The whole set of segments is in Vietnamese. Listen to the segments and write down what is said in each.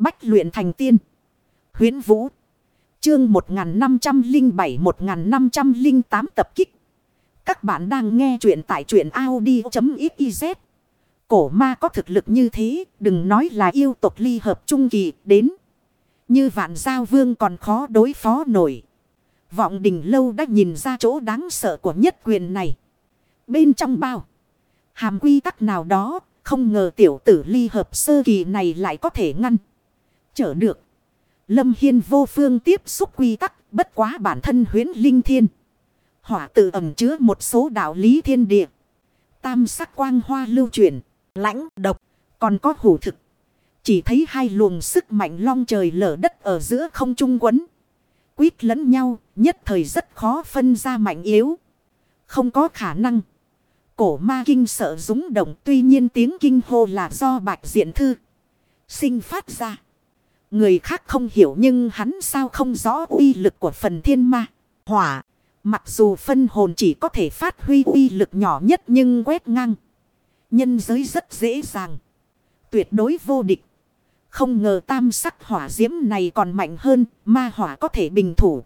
Bách luyện thành tiên. Huyến Vũ. Chương 1507-1508 tập kích. Các bạn đang nghe truyện tại truyện Audi.xyz. Cổ ma có thực lực như thế, đừng nói là yêu tộc ly hợp trung kỳ đến. Như vạn giao vương còn khó đối phó nổi. Vọng đình lâu đã nhìn ra chỗ đáng sợ của nhất quyền này. Bên trong bao. Hàm quy tắc nào đó, không ngờ tiểu tử ly hợp sơ kỳ này lại có thể ngăn. Trở được. Lâm Hiên vô phương tiếp xúc quy tắc, bất quá bản thân huyến linh thiên. Hỏa tự ẩm chứa một số đạo lý thiên địa. Tam sắc quang hoa lưu truyền, lãnh, độc, còn có hủ thực. Chỉ thấy hai luồng sức mạnh long trời lở đất ở giữa không trung quấn. Quýt lẫn nhau, nhất thời rất khó phân ra mạnh yếu. Không có khả năng. Cổ ma kinh sợ rúng động tuy nhiên tiếng kinh hô là do bạch diện thư. Sinh phát ra. Người khác không hiểu nhưng hắn sao không rõ uy lực của phần thiên ma. Hỏa. Mặc dù phân hồn chỉ có thể phát huy uy lực nhỏ nhất nhưng quét ngang. Nhân giới rất dễ dàng. Tuyệt đối vô địch. Không ngờ tam sắc hỏa diễm này còn mạnh hơn ma hỏa có thể bình thủ.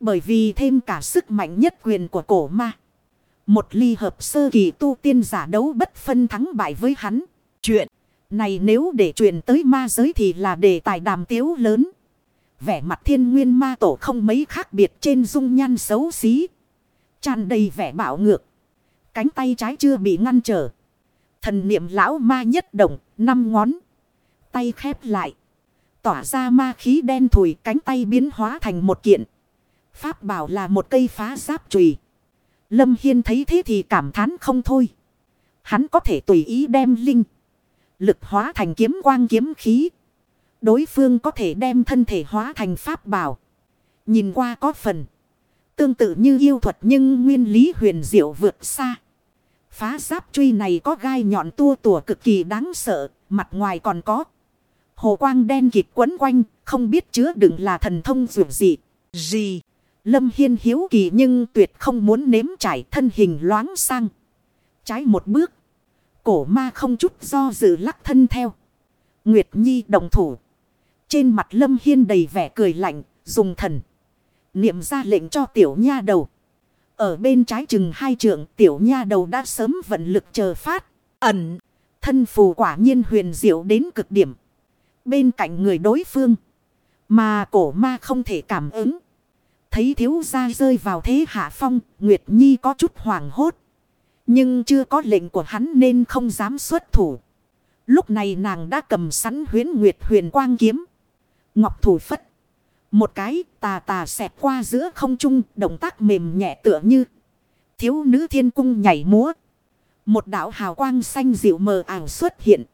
Bởi vì thêm cả sức mạnh nhất quyền của cổ ma. Một ly hợp sơ kỳ tu tiên giả đấu bất phân thắng bại với hắn. Chuyện này nếu để truyền tới ma giới thì là đề tài đàm tiếu lớn. Vẻ mặt thiên nguyên ma tổ không mấy khác biệt trên dung nhan xấu xí. tràn đầy vẻ bạo ngược. Cánh tay trái chưa bị ngăn trở. Thần niệm lão ma nhất động, năm ngón. Tay khép lại. Tỏa ra ma khí đen thùi cánh tay biến hóa thành một kiện. Pháp bảo là một cây phá giáp chùy. Lâm Hiên thấy thế thì cảm thán không thôi. Hắn có thể tùy ý đem linh. Lực hóa thành kiếm quang kiếm khí. Đối phương có thể đem thân thể hóa thành pháp bảo. Nhìn qua có phần. Tương tự như yêu thuật nhưng nguyên lý huyền diệu vượt xa. Phá giáp truy này có gai nhọn tua tủa cực kỳ đáng sợ. Mặt ngoài còn có. Hồ quang đen kịt quấn quanh. Không biết chứa đựng là thần thông dù gì. Gì. Lâm Hiên hiếu kỳ nhưng tuyệt không muốn nếm trải thân hình loáng sang. Trái một bước. Cổ ma không chút do dự lắc thân theo. Nguyệt Nhi đồng thủ. Trên mặt Lâm Hiên đầy vẻ cười lạnh, dùng thần. Niệm ra lệnh cho tiểu nha đầu. Ở bên trái chừng hai trượng tiểu nha đầu đã sớm vận lực chờ phát. Ẩn. Thân phù quả nhiên huyền diệu đến cực điểm. Bên cạnh người đối phương. Mà cổ ma không thể cảm ứng. Thấy thiếu gia rơi vào thế hạ phong, Nguyệt Nhi có chút hoảng hốt. Nhưng chưa có lệnh của hắn nên không dám xuất thủ. Lúc này nàng đã cầm sẵn huyến Nguyệt huyền quang kiếm. Ngọc thủ phất. Một cái tà tà xẹt qua giữa không trung, động tác mềm nhẹ tựa như. Thiếu nữ thiên cung nhảy múa. Một đạo hào quang xanh dịu mờ ảo xuất hiện.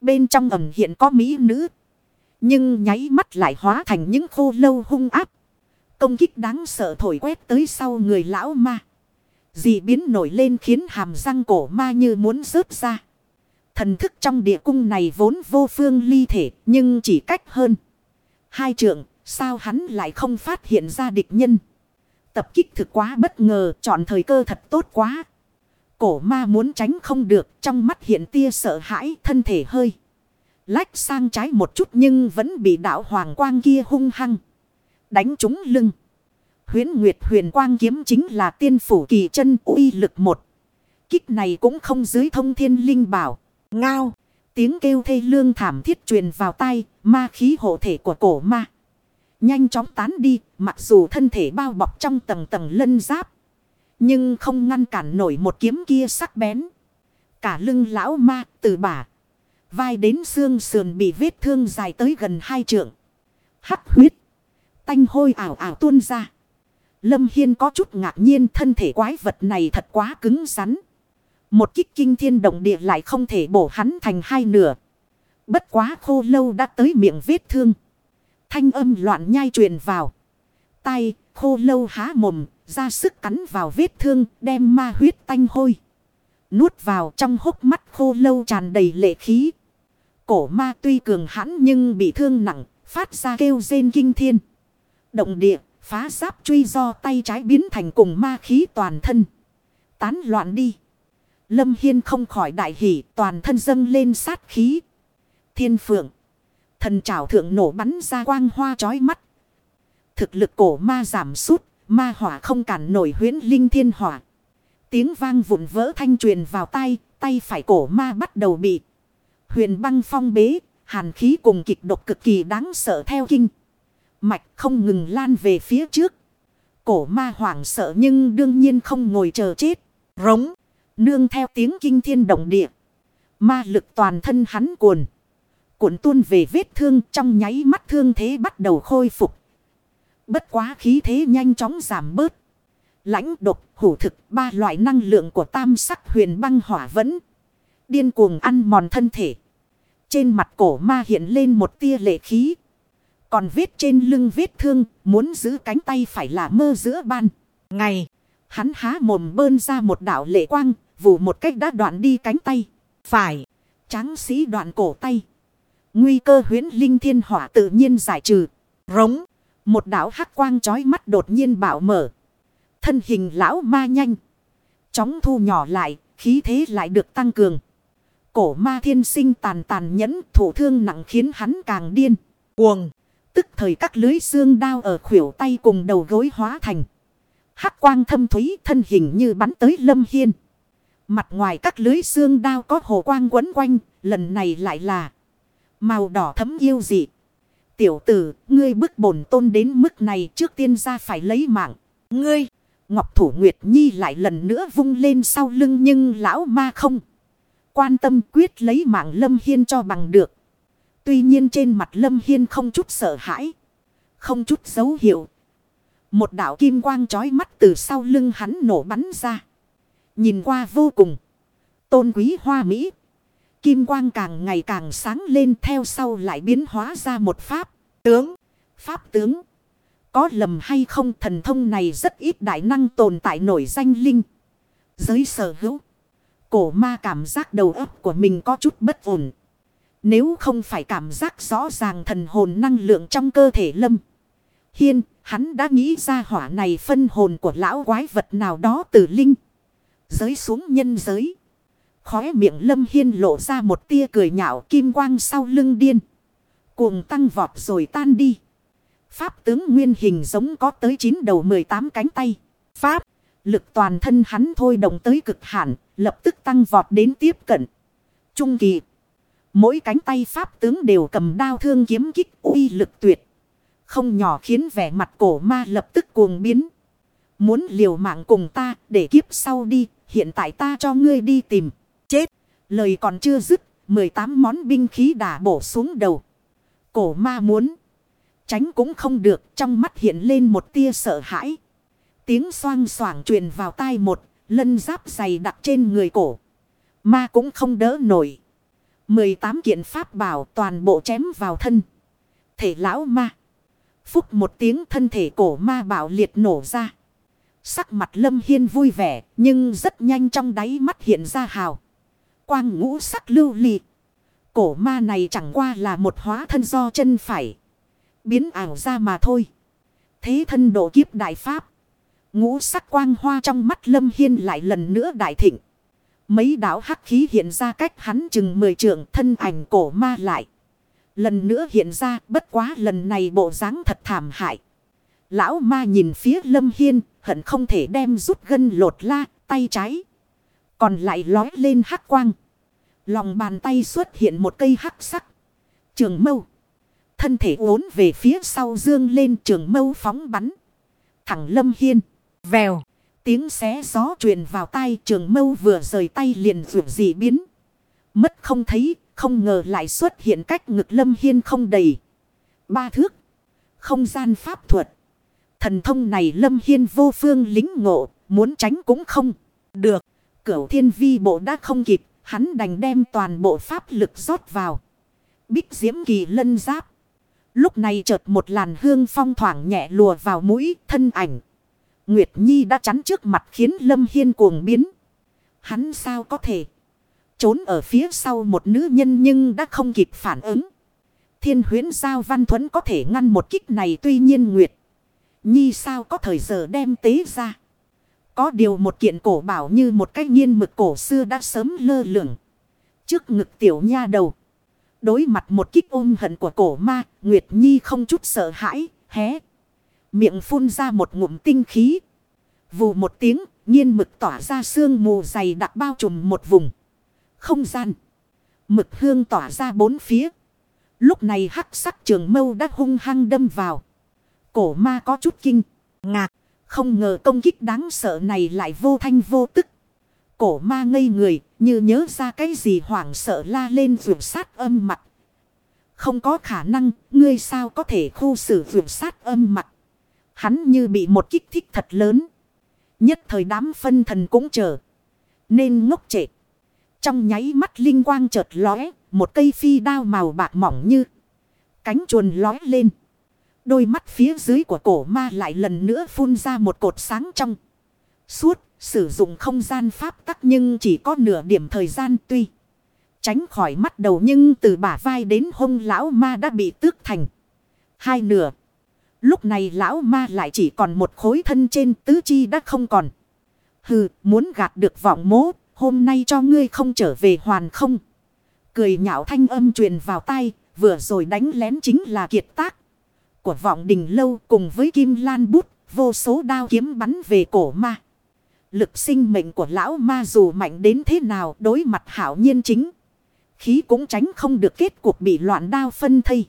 Bên trong ẩm hiện có mỹ nữ. Nhưng nháy mắt lại hóa thành những khô lâu hung áp. Công kích đáng sợ thổi quét tới sau người lão ma. Dị biến nổi lên khiến hàm răng cổ ma như muốn rớt ra. Thần thức trong địa cung này vốn vô phương ly thể nhưng chỉ cách hơn. Hai trượng, sao hắn lại không phát hiện ra địch nhân? Tập kích thực quá bất ngờ, chọn thời cơ thật tốt quá. Cổ ma muốn tránh không được, trong mắt hiện tia sợ hãi, thân thể hơi. Lách sang trái một chút nhưng vẫn bị đạo hoàng quang kia hung hăng. Đánh trúng lưng. Huyến Nguyệt huyền quang kiếm chính là tiên phủ kỳ chân uy lực một. Kích này cũng không dưới thông thiên linh bảo. Ngao. Tiếng kêu thê lương thảm thiết truyền vào tay. Ma khí hộ thể của cổ ma. Nhanh chóng tán đi. Mặc dù thân thể bao bọc trong tầng tầng lân giáp. Nhưng không ngăn cản nổi một kiếm kia sắc bén. Cả lưng lão ma, từ bả. Vai đến xương sườn bị vết thương dài tới gần hai trượng. Hắc huyết. Tanh hôi ảo ảo tuôn ra. Lâm Hiên có chút ngạc nhiên, thân thể quái vật này thật quá cứng rắn. Một kích kinh thiên động địa lại không thể bổ hắn thành hai nửa. Bất quá khô lâu đã tới miệng vết thương. Thanh âm loạn nhai truyền vào. Tay khô lâu há mồm, ra sức cắn vào vết thương, đem ma huyết tanh hôi. Nuốt vào trong hốc mắt khô lâu tràn đầy lệ khí. Cổ ma tuy cường hãn nhưng bị thương nặng, phát ra kêu rên kinh thiên. Động địa Phá giáp truy do tay trái biến thành cùng ma khí toàn thân. Tán loạn đi. Lâm Hiên không khỏi đại hỷ toàn thân dâng lên sát khí. Thiên phượng. Thần trảo thượng nổ bắn ra quang hoa chói mắt. Thực lực cổ ma giảm sút, ma hỏa không cản nổi huyến linh thiên hỏa. Tiếng vang vụn vỡ thanh truyền vào tay, tay phải cổ ma bắt đầu bị. Huyền băng phong bế, hàn khí cùng kịch độc cực kỳ đáng sợ theo kinh. Mạch không ngừng lan về phía trước. Cổ ma hoảng sợ nhưng đương nhiên không ngồi chờ chết. Rống, nương theo tiếng kinh thiên động địa. Ma lực toàn thân hắn cuồn. Cuộn tuôn về vết thương trong nháy mắt thương thế bắt đầu khôi phục. Bất quá khí thế nhanh chóng giảm bớt. Lãnh độc, hủ thực, ba loại năng lượng của tam sắc huyền băng hỏa vẫn điên cuồng ăn mòn thân thể. Trên mặt cổ ma hiện lên một tia lệ khí. Còn vết trên lưng vết thương, muốn giữ cánh tay phải là mơ giữa ban. Ngày, hắn há mồm bơn ra một đảo lệ quang, vụ một cách đã đoạn đi cánh tay. Phải, tráng sĩ đoạn cổ tay. Nguy cơ huyến linh thiên hỏa tự nhiên giải trừ. Rống, một đảo hắc quang chói mắt đột nhiên bạo mở. Thân hình lão ma nhanh. Chóng thu nhỏ lại, khí thế lại được tăng cường. Cổ ma thiên sinh tàn tàn nhẫn thủ thương nặng khiến hắn càng điên. Cuồng. Tức thời các lưới xương đao ở khuỷu tay cùng đầu gối hóa thành. Hắc quang thâm thúy thân hình như bắn tới lâm hiên. Mặt ngoài các lưới xương đao có hồ quang quấn quanh. Lần này lại là màu đỏ thấm yêu dị. Tiểu tử, ngươi bức bổn tôn đến mức này trước tiên ra phải lấy mạng. Ngươi, Ngọc Thủ Nguyệt Nhi lại lần nữa vung lên sau lưng nhưng lão ma không. Quan tâm quyết lấy mạng Lâm Hiên cho bằng được. Tuy nhiên trên mặt Lâm Hiên không chút sợ hãi. Không chút dấu hiệu. Một đạo kim quang trói mắt từ sau lưng hắn nổ bắn ra. Nhìn qua vô cùng. Tôn quý hoa mỹ. Kim quang càng ngày càng sáng lên theo sau lại biến hóa ra một pháp. Tướng. Pháp tướng. Có lầm hay không thần thông này rất ít đại năng tồn tại nổi danh linh. Giới sở hữu. Cổ ma cảm giác đầu óc của mình có chút bất ổn. Nếu không phải cảm giác rõ ràng thần hồn năng lượng trong cơ thể lâm. Hiên, hắn đã nghĩ ra hỏa này phân hồn của lão quái vật nào đó từ linh. Giới xuống nhân giới. Khóe miệng lâm hiên lộ ra một tia cười nhạo kim quang sau lưng điên. Cuồng tăng vọt rồi tan đi. Pháp tướng nguyên hình giống có tới 9 đầu 18 cánh tay. Pháp, lực toàn thân hắn thôi động tới cực hạn, lập tức tăng vọt đến tiếp cận. Trung kỳ. Mỗi cánh tay pháp tướng đều cầm đao thương kiếm kích uy lực tuyệt. Không nhỏ khiến vẻ mặt cổ ma lập tức cuồng biến. Muốn liều mạng cùng ta để kiếp sau đi, hiện tại ta cho ngươi đi tìm. Chết, lời còn chưa dứt, 18 món binh khí đả bổ xuống đầu. Cổ ma muốn. Tránh cũng không được, trong mắt hiện lên một tia sợ hãi. Tiếng xoang xoảng truyền vào tai một, lân giáp dày đặt trên người cổ. Ma cũng không đỡ nổi. 18 kiện pháp bảo toàn bộ chém vào thân. Thể lão ma. Phúc một tiếng thân thể cổ ma bảo liệt nổ ra. Sắc mặt lâm hiên vui vẻ, nhưng rất nhanh trong đáy mắt hiện ra hào. Quang ngũ sắc lưu ly. Cổ ma này chẳng qua là một hóa thân do chân phải biến ảo ra mà thôi. Thế thân độ kiếp đại pháp. Ngũ sắc quang hoa trong mắt lâm hiên lại lần nữa đại thịnh. Mấy đảo hắc khí hiện ra cách hắn chừng mười trượng thân ảnh cổ ma lại. Lần nữa hiện ra, bất quá lần này bộ dáng thật thảm hại. Lão ma nhìn phía lâm hiên, hận không thể đem rút gân lột la, tay trái. Còn lại lói lên hắc quang. Lòng bàn tay xuất hiện một cây hắc sắc. Trường mâu. Thân thể uốn về phía sau dương lên, trường mâu phóng bắn. Thẳng lâm hiên. Vèo. Tiếng xé gió truyền vào tay trường mâu vừa rời tay liền dù gì biến. Mất không thấy, không ngờ lại xuất hiện cách ngực lâm hiên không đầy. Ba thước. Không gian pháp thuật. Thần thông này lâm hiên vô phương lính ngộ, muốn tránh cũng không. Được. Cửu thiên vi bộ đã không kịp, hắn đành đem toàn bộ pháp lực rót vào. Bích diễm kỳ lân giáp. Lúc này chợt một làn hương phong thoảng nhẹ lùa vào mũi thân ảnh. Nguyệt Nhi đã chắn trước mặt khiến Lâm Hiên cuồng biến. Hắn sao có thể trốn ở phía sau một nữ nhân nhưng đã không kịp phản ứng. Thiên huyến sao văn thuẫn có thể ngăn một kích này tuy nhiên Nguyệt. Nhi sao có thời giờ đem tế ra. Có điều một kiện cổ bảo như một cái nghiên mực cổ xưa đã sớm lơ lửng. Trước ngực tiểu nha đầu. Đối mặt một kích ôm hận của cổ ma, Nguyệt Nhi không chút sợ hãi, hé. Miệng phun ra một ngụm tinh khí. Vù một tiếng, nhiên mực tỏa ra sương mù dày đặc bao trùm một vùng. Không gian. Mực hương tỏa ra bốn phía. Lúc này hắc sắc trường mâu đã hung hăng đâm vào. Cổ ma có chút kinh, ngạc. Không ngờ công kích đáng sợ này lại vô thanh vô tức. Cổ ma ngây người, như nhớ ra cái gì hoảng sợ la lên vượt sát âm mặt. Không có khả năng, ngươi sao có thể khu xử vượt sát âm mặt. Hắn như bị một kích thích thật lớn. Nhất thời đám phân thần cũng chờ. Nên ngốc trệ. Trong nháy mắt linh quang chợt lóe, một cây phi đao màu bạc mỏng như cánh chuồn lóe lên. Đôi mắt phía dưới của cổ ma lại lần nữa phun ra một cột sáng trong. Suốt, sử dụng không gian pháp tắc nhưng chỉ có nửa điểm thời gian tuy. Tránh khỏi mắt đầu nhưng từ bả vai đến hông lão ma đã bị tước thành. Hai nửa. Lúc này lão ma lại chỉ còn một khối thân trên tứ chi đã không còn. Hừ, muốn gạt được vọng mố, hôm nay cho ngươi không trở về hoàn không. Cười nhạo thanh âm truyền vào tai, vừa rồi đánh lén chính là kiệt tác của vọng đình lâu cùng với kim lan bút, vô số đao kiếm bắn về cổ ma. Lực sinh mệnh của lão ma dù mạnh đến thế nào đối mặt hảo nhiên chính. Khí cũng tránh không được kết cuộc bị loạn đao phân thây.